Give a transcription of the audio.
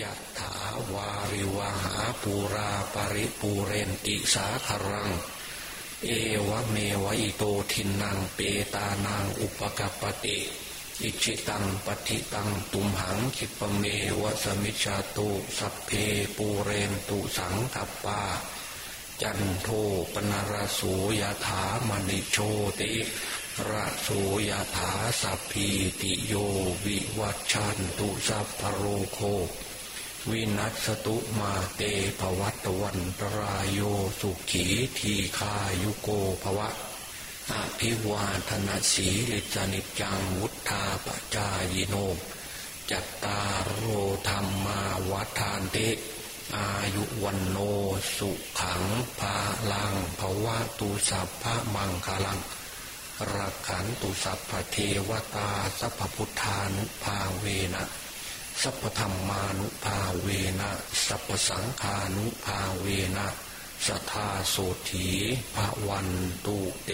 ยะถาวาริวะหาปูราปะริปูเรนติสาคะรัง เอวะเมวะอิโตทินนังเปตานังอุปะกัปปะติอิจฉิตังปัตถิตังตุมหังขิปปะเมวะสะมิชฌะตุสัพเพปูเรนตุสังกัปปา จันโทปัณณะระโสยะถามะณิโชติระโสยะถาสัพพีติโยวิวัชชันตุสัพพโรโค วินัสตุมาเตภวัตวันตรายโยสุขีทีคายุโกภวะอภิวาทนาสีลิจานิจังวุธาปจายโนจัตตารโอธรรมาวัฏานเตอายุวันโนสุขังภาลังภวะตุสัพพะมังคลังรักขันตุสัพพเทวตาสัพพุทธานุภาเวนะสัพพธรรมานุภา เวนะสัพสังคานุภาเวนะสัทธาโสถีภวันตุเต